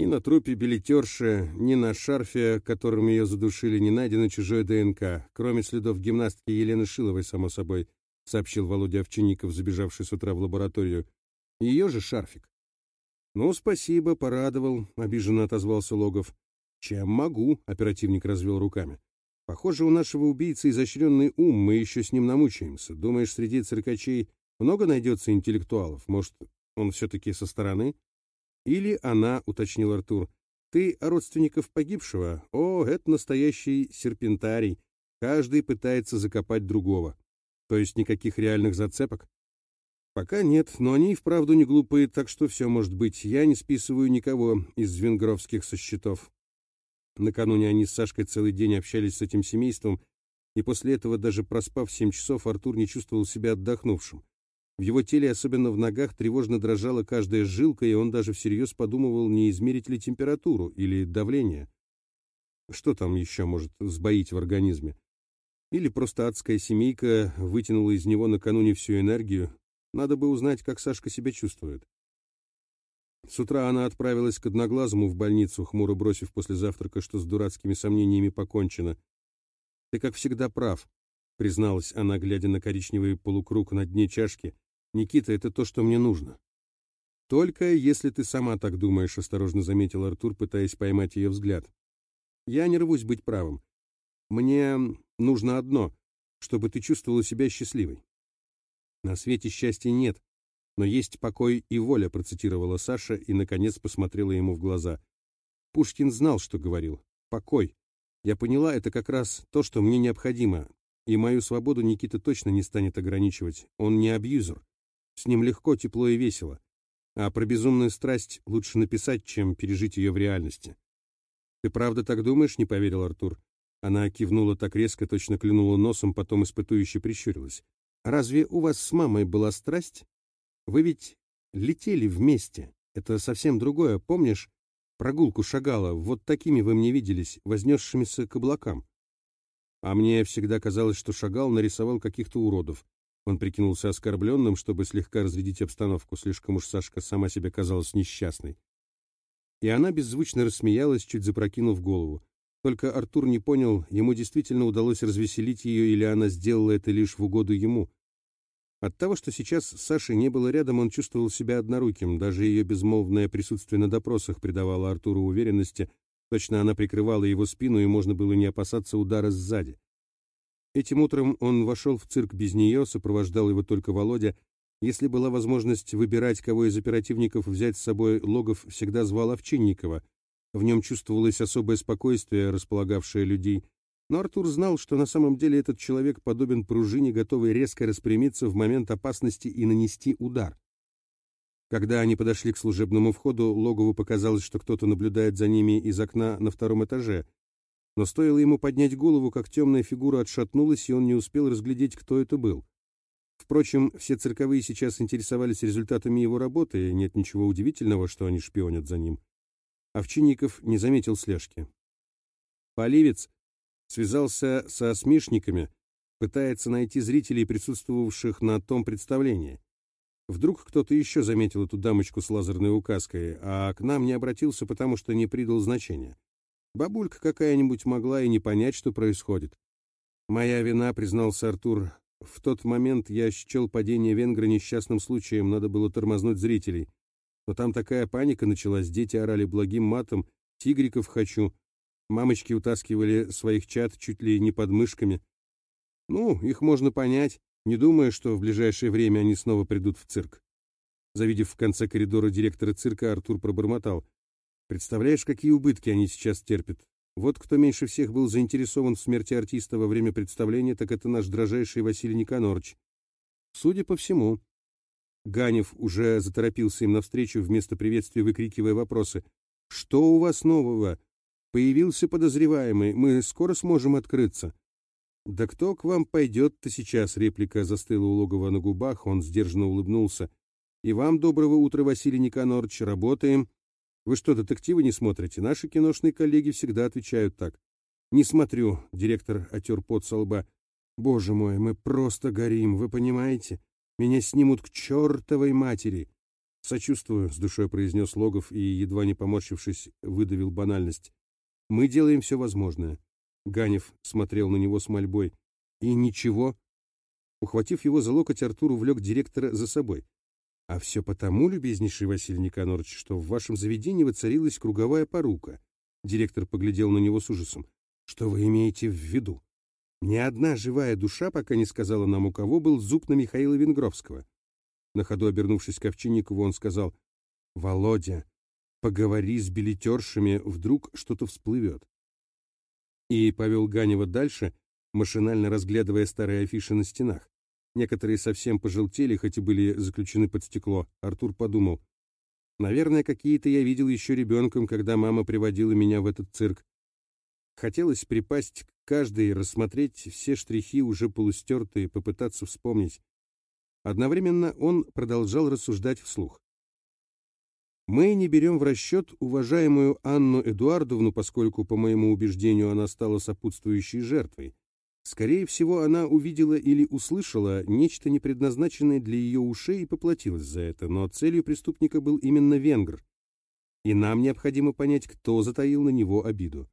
Ни на трупе билетерши, ни на шарфе, которым ее задушили, не найдено чужое ДНК, кроме следов гимнастки Елены Шиловой, само собой, сообщил Володя Овчинников, забежавший с утра в лабораторию. Ее же шарфик. Ну, спасибо, порадовал, обиженно отозвался Логов. Чем могу, оперативник развел руками. Похоже, у нашего убийцы изощренный ум, мы еще с ним намучаемся. Думаешь, среди циркачей много найдется интеллектуалов? Может, он все-таки со стороны? Или она, уточнил Артур. Ты родственников погибшего? О, это настоящий серпентарий. Каждый пытается закопать другого. То есть никаких реальных зацепок? Пока нет, но они и вправду не глупые, так что все может быть. Я не списываю никого из венгровских со счетов. Накануне они с Сашкой целый день общались с этим семейством, и после этого, даже проспав семь часов, Артур не чувствовал себя отдохнувшим. В его теле, особенно в ногах, тревожно дрожала каждая жилка, и он даже всерьез подумывал, не измерить ли температуру или давление. Что там еще может сбоить в организме? Или просто адская семейка вытянула из него накануне всю энергию. Надо бы узнать, как Сашка себя чувствует. С утра она отправилась к Одноглазому в больницу, хмуро бросив после завтрака, что с дурацкими сомнениями покончено. «Ты, как всегда, прав», — призналась она, глядя на коричневый полукруг на дне чашки, Никита, это то, что мне нужно. Только если ты сама так думаешь, осторожно заметил Артур, пытаясь поймать ее взгляд. Я не рвусь быть правым. Мне нужно одно, чтобы ты чувствовала себя счастливой. На свете счастья нет, но есть покой и воля, процитировала Саша и, наконец, посмотрела ему в глаза. Пушкин знал, что говорил. Покой. Я поняла, это как раз то, что мне необходимо, и мою свободу Никита точно не станет ограничивать. Он не абьюзер. С ним легко, тепло и весело. А про безумную страсть лучше написать, чем пережить ее в реальности. «Ты правда так думаешь?» — не поверил Артур. Она кивнула так резко, точно клюнула носом, потом испытующе прищурилась. «Разве у вас с мамой была страсть? Вы ведь летели вместе. Это совсем другое, помнишь? Прогулку шагала, вот такими вы мне виделись, вознесшимися к облакам. А мне всегда казалось, что шагал нарисовал каких-то уродов. Он прикинулся оскорбленным, чтобы слегка разрядить обстановку, слишком уж Сашка сама себе казалась несчастной. И она беззвучно рассмеялась, чуть запрокинув голову. Только Артур не понял, ему действительно удалось развеселить ее, или она сделала это лишь в угоду ему. От того, что сейчас Саши не было рядом, он чувствовал себя одноруким, даже ее безмолвное присутствие на допросах придавало Артуру уверенности, точно она прикрывала его спину, и можно было не опасаться удара сзади. Этим утром он вошел в цирк без нее, сопровождал его только Володя. Если была возможность выбирать, кого из оперативников взять с собой, Логов всегда звал Овчинникова. В нем чувствовалось особое спокойствие, располагавшее людей. Но Артур знал, что на самом деле этот человек подобен пружине, готовый резко распрямиться в момент опасности и нанести удар. Когда они подошли к служебному входу, Логову показалось, что кто-то наблюдает за ними из окна на втором этаже — но стоило ему поднять голову, как темная фигура отшатнулась, и он не успел разглядеть, кто это был. Впрочем, все цирковые сейчас интересовались результатами его работы, и нет ничего удивительного, что они шпионят за ним. Овчинников не заметил слежки. Поливец связался со смешниками, пытается найти зрителей, присутствовавших на том представлении. Вдруг кто-то еще заметил эту дамочку с лазерной указкой, а к нам не обратился, потому что не придал значения. Бабулька какая-нибудь могла и не понять, что происходит. Моя вина, признался Артур. В тот момент я счел падение венгра несчастным случаем, надо было тормознуть зрителей. Но там такая паника началась, дети орали благим матом, тигриков хочу. Мамочки утаскивали своих чад чуть ли не под мышками. Ну, их можно понять, не думая, что в ближайшее время они снова придут в цирк. Завидев в конце коридора директора цирка, Артур пробормотал. Представляешь, какие убытки они сейчас терпят? Вот кто меньше всех был заинтересован в смерти артиста во время представления, так это наш дрожайший Василий Никонорович. Судя по всему. Ганев уже заторопился им навстречу, вместо приветствия выкрикивая вопросы. «Что у вас нового? Появился подозреваемый, мы скоро сможем открыться». «Да кто к вам пойдет-то сейчас?» Реплика застыла у логова на губах, он сдержанно улыбнулся. «И вам доброго утра, Василий Никонорович, работаем». Вы что, детективы не смотрите? Наши киношные коллеги всегда отвечают так. Не смотрю, директор отер пот со лба. Боже мой, мы просто горим, вы понимаете? Меня снимут к чертовой матери. Сочувствую, с душой произнес Логов и, едва не поморщившись, выдавил банальность. Мы делаем все возможное. Ганев смотрел на него с мольбой. И ничего. Ухватив его за локоть, Артур увлек директора за собой. А все потому, любезнейший Василий Никонорович, что в вашем заведении воцарилась круговая порука. Директор поглядел на него с ужасом. Что вы имеете в виду? Ни одна живая душа пока не сказала нам, у кого был зуб на Михаила Венгровского. На ходу обернувшись к Овчинникову, он сказал, «Володя, поговори с билетершами, вдруг что-то всплывет». И повел Ганева дальше, машинально разглядывая старые афиши на стенах. Некоторые совсем пожелтели, хоть и были заключены под стекло. Артур подумал, «Наверное, какие-то я видел еще ребенком, когда мама приводила меня в этот цирк. Хотелось припасть к каждой, рассмотреть все штрихи, уже полустертые, попытаться вспомнить. Одновременно он продолжал рассуждать вслух. Мы не берем в расчет уважаемую Анну Эдуардовну, поскольку, по моему убеждению, она стала сопутствующей жертвой. Скорее всего, она увидела или услышала нечто непредназначенное для ее ушей и поплатилась за это, но целью преступника был именно венгр. И нам необходимо понять, кто затаил на него обиду.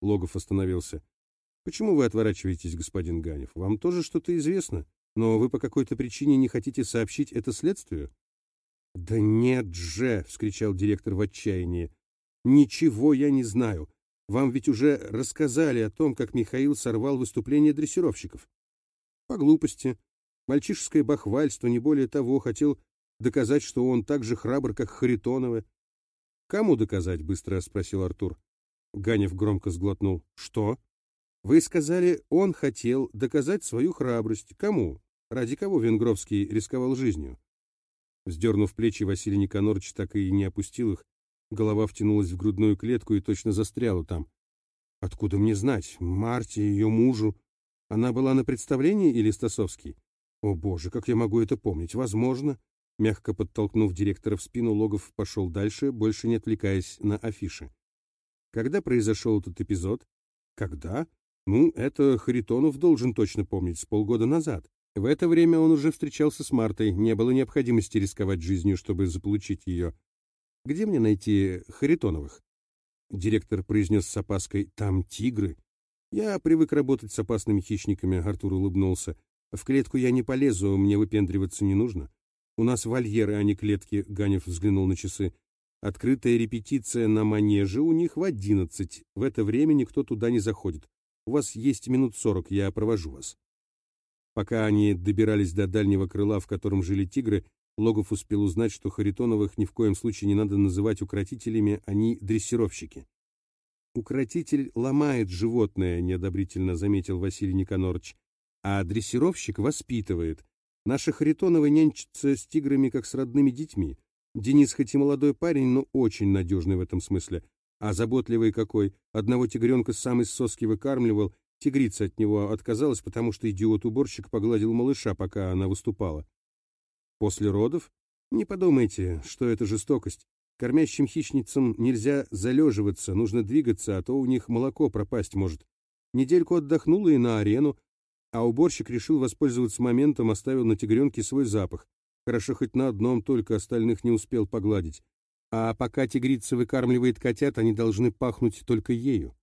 Логов остановился. «Почему вы отворачиваетесь, господин Ганев? Вам тоже что-то известно?» Но вы по какой-то причине не хотите сообщить это следствию? Да нет же, вскричал директор в отчаянии. Ничего я не знаю. Вам ведь уже рассказали о том, как Михаил сорвал выступление дрессировщиков. По глупости. Мальчишеское бахвальство, не более того, хотел доказать, что он так же храбр, как Харитоновы. Кому доказать? быстро спросил Артур. Ганев громко сглотнул. Что? Вы сказали, он хотел доказать свою храбрость. Кому? Ради кого Венгровский рисковал жизнью? Вздернув плечи, Василий Никонорович так и не опустил их. Голова втянулась в грудную клетку и точно застряла там. Откуда мне знать? Марте, ее мужу. Она была на представлении или Стасовский? О боже, как я могу это помнить? Возможно. Мягко подтолкнув директора в спину, Логов пошел дальше, больше не отвлекаясь на афиши. Когда произошел этот эпизод? Когда? Ну, это Харитонов должен точно помнить, с полгода назад. В это время он уже встречался с Мартой, не было необходимости рисковать жизнью, чтобы заполучить ее. «Где мне найти Харитоновых?» Директор произнес с опаской, «Там тигры». «Я привык работать с опасными хищниками», — Артур улыбнулся. «В клетку я не полезу, мне выпендриваться не нужно. У нас вольеры, а не клетки», — Ганев взглянул на часы. «Открытая репетиция на манеже у них в одиннадцать. В это время никто туда не заходит. У вас есть минут сорок, я провожу вас». Пока они добирались до дальнего крыла, в котором жили тигры, Логов успел узнать, что Харитоновых ни в коем случае не надо называть укротителями, они дрессировщики. «Укротитель ломает животное», — неодобрительно заметил Василий Никонорович, «а дрессировщик воспитывает. Наши Харитоновы нянчатся с тиграми, как с родными детьми. Денис хоть и молодой парень, но очень надежный в этом смысле. А заботливый какой. Одного тигренка сам из соски выкармливал, тигрица от него отказалась, потому что идиот-уборщик погладил малыша, пока она выступала. После родов? Не подумайте, что это жестокость. Кормящим хищницам нельзя залеживаться, нужно двигаться, а то у них молоко пропасть может. Недельку отдохнула и на арену, а уборщик решил воспользоваться моментом, оставил на тигренке свой запах. Хорошо хоть на одном только остальных не успел погладить. А пока тигрица выкармливает котят, они должны пахнуть только ею.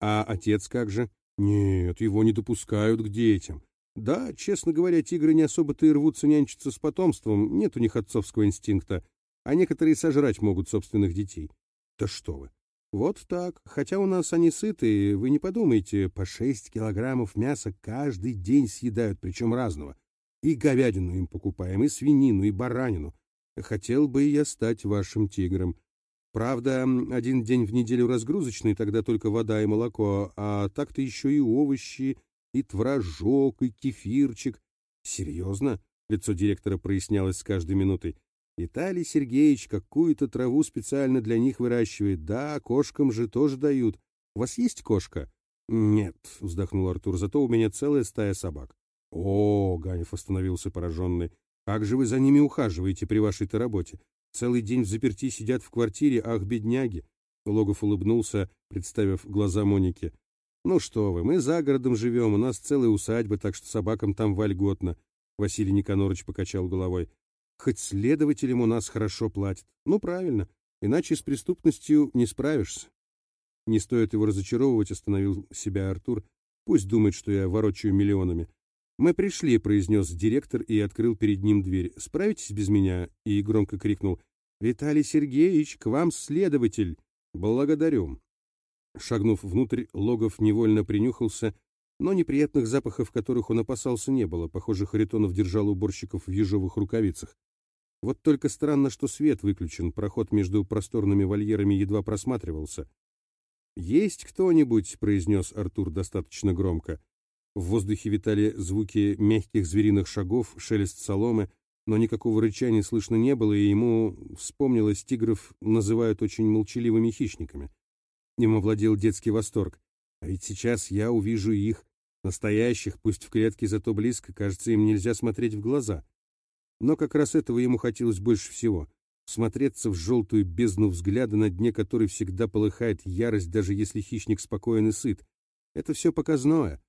А отец как же? Нет, его не допускают к детям. Да, честно говоря, тигры не особо-то и рвутся нянчиться с потомством, нет у них отцовского инстинкта, а некоторые сожрать могут собственных детей. Да что вы. Вот так. Хотя у нас они сытые, вы не подумайте, по шесть килограммов мяса каждый день съедают, причем разного. И говядину им покупаем, и свинину, и баранину. Хотел бы я стать вашим тигром. Правда, один день в неделю разгрузочный, тогда только вода и молоко, а так-то еще и овощи, и творожок, и кефирчик. Серьезно? Лицо директора прояснялось с каждой минутой. Виталий Сергеевич какую-то траву специально для них выращивает. Да, кошкам же тоже дают. У вас есть кошка? Нет, вздохнул Артур, зато у меня целая стая собак. О, Ганев остановился пораженный. Как же вы за ними ухаживаете при вашей-то работе? Целый день в заперти сидят в квартире, ах, бедняги!» Логов улыбнулся, представив глаза Моники. «Ну что вы, мы за городом живем, у нас целая усадьба, так что собакам там вольготно». Василий Никонорович покачал головой. Хоть следователям у нас хорошо платят. Ну, правильно, иначе с преступностью не справишься. Не стоит его разочаровывать, остановил себя Артур. Пусть думает, что я ворочаю миллионами. «Мы пришли», — произнес директор и открыл перед ним дверь. «Справитесь без меня?» — и громко крикнул. «Виталий Сергеевич, к вам следователь!» «Благодарю!» Шагнув внутрь, Логов невольно принюхался, но неприятных запахов, которых он опасался, не было. Похоже, Харитонов держал уборщиков в ежовых рукавицах. Вот только странно, что свет выключен, проход между просторными вольерами едва просматривался. «Есть кто-нибудь?» — произнес Артур достаточно громко. В воздухе витали звуки мягких звериных шагов, шелест соломы, но никакого рычания слышно не было, и ему вспомнилось, тигров называют очень молчаливыми хищниками. Им овладел детский восторг. А ведь сейчас я увижу их, настоящих, пусть в клетке, зато близко, кажется, им нельзя смотреть в глаза. Но как раз этого ему хотелось больше всего — смотреться в желтую бездну взгляда, на дне которой всегда полыхает ярость, даже если хищник спокоен и сыт. Это все показное.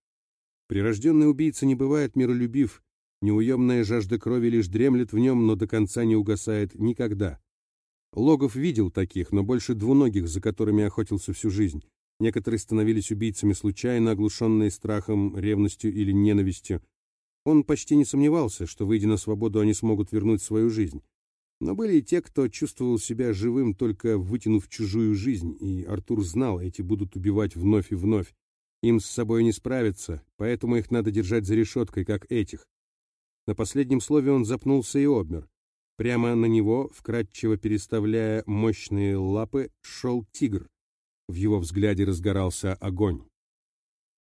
Прирожденный убийца не бывает миролюбив, неуемная жажда крови лишь дремлет в нем, но до конца не угасает никогда. Логов видел таких, но больше двуногих, за которыми охотился всю жизнь. Некоторые становились убийцами случайно, оглушенные страхом, ревностью или ненавистью. Он почти не сомневался, что, выйдя на свободу, они смогут вернуть свою жизнь. Но были и те, кто чувствовал себя живым, только вытянув чужую жизнь, и Артур знал, эти будут убивать вновь и вновь. Им с собой не справиться, поэтому их надо держать за решеткой, как этих. На последнем слове он запнулся и обмер. Прямо на него, вкрадчиво переставляя мощные лапы, шел тигр. В его взгляде разгорался огонь.